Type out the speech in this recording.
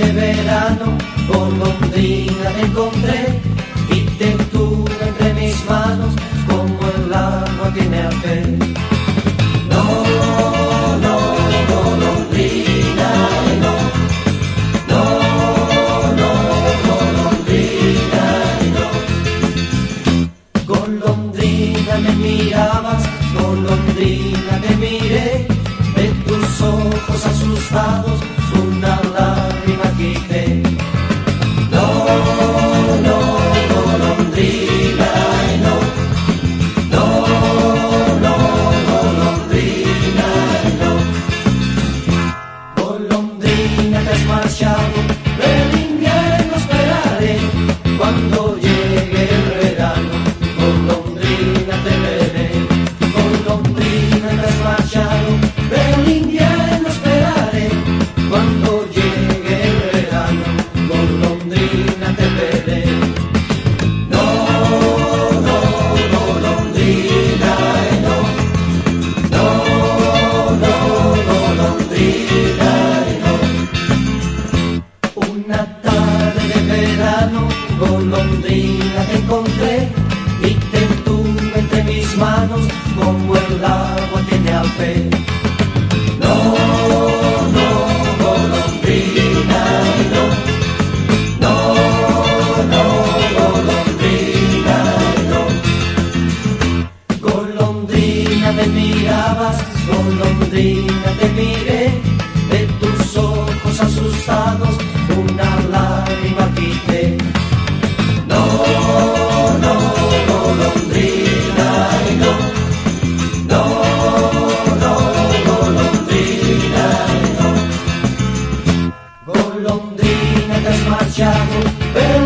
de verano, golondrina encontré y te tuve entre mis manos como el agua que me hace. No, no, golondrina, no. No, no, golondrina, no. Golondrina me mirabas, golondrina te miré, de tus ojos asustados golondrina te encontré y te tuve entre mis manos como el agua tiene al pez. No, no, golondrina, no. No, no, golondrina, no. Golondrina me mirabas, golondrina te miré, Londrina che ha smarciato eh,